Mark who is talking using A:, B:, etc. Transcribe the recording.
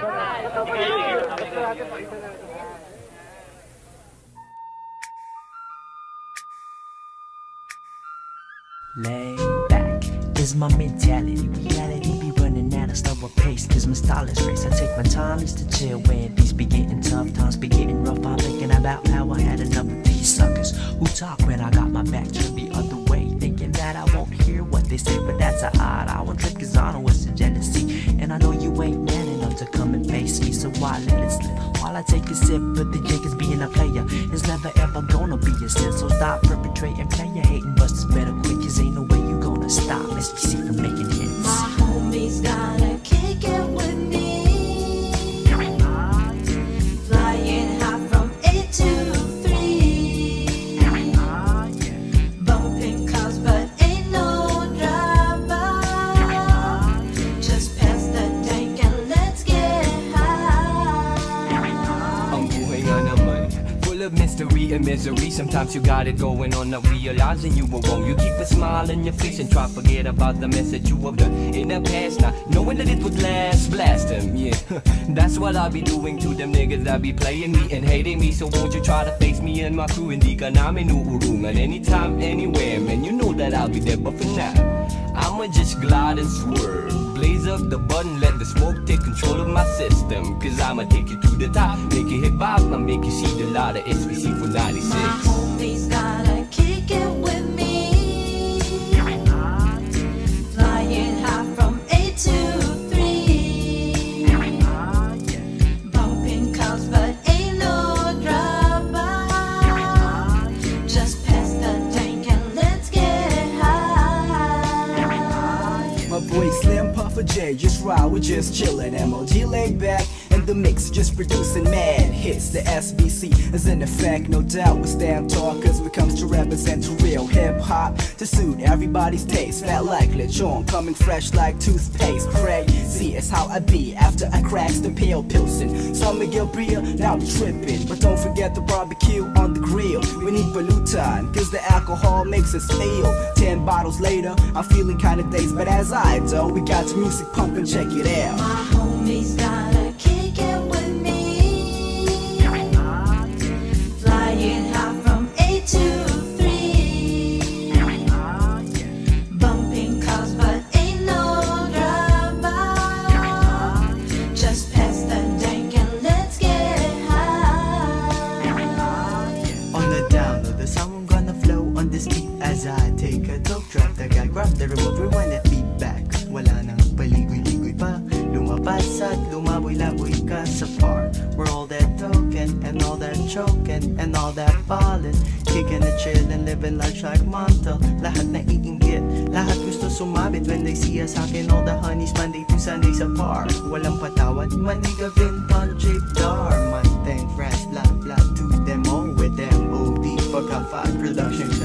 A: Lay back is my mentality. Reality be running at a slower pace. Cause my style is race. I take my time just to chill when these be getting tough. Times be getting rough. I'm thinking about how I had enough of these suckers who talk when I got my back turned the other way. Thinking that I won't hear what they say, but that's a odd. I won't trip cause I know it's a. slip? While I take a sip, but the jig is being a player. It's never ever gonna be a sin. So stop perpetrating, player hating, busters better quit. Cause ain't no way you gonna stop SBC from making hits.
B: My homies gotta kick it
C: Mystery and misery. Sometimes you got it going on Not realizing you were wrong. You keep a smile on your face And try to forget about the mess that you have done In the past Not knowing that it would last. Blast them, yeah That's what I'll be doing to them niggas that be playing me and hating me. So won't you try to face me and my crew Hindi ka namin uurungan Anytime, anywhere Man, you know that I'll be there But for now I'ma just glide and swerve. Blaze up the button, let the smoke take control of my system. Cause I'ma take you to the top Make you hip hop, I'll make you see the light of SBC for 96
B: My homies kick
D: J just ride, we're just chillin'. MOG laid back, and the mix just producing mad hits. The SBC is in effect, no doubt. We stand tall cause we comes to represent real hip hop to suit everybody's taste. Fat like lechon, coming fresh like toothpaste. Crazy is how I be after I cracks the pale pilsen. San Miguel beer, now I'm tripping. But don't forget the barbecue on the grill. We need Balutan, cause the alcohol makes us ill. Ten bottles later, I'm feeling kinda dazed, but as I do, we got music pumping, check it out.
B: My homies gotta
A: guy, grab the remote, rewind that beat back. Wala nang paligoy-ligoy pa, lumabas at lumaboy-laboy ka sa part. We're all that token and all that choking and all that ballin'. Kicking and chillin', living life like Montel. Lahat na iinggit, lahat gusto sumabit when they see us hawking all the honeys Monday to Sunday sa park. Walang patawad, maniga vintage J Dar. Manteng fresh, blah blah to all with them. OD, five production.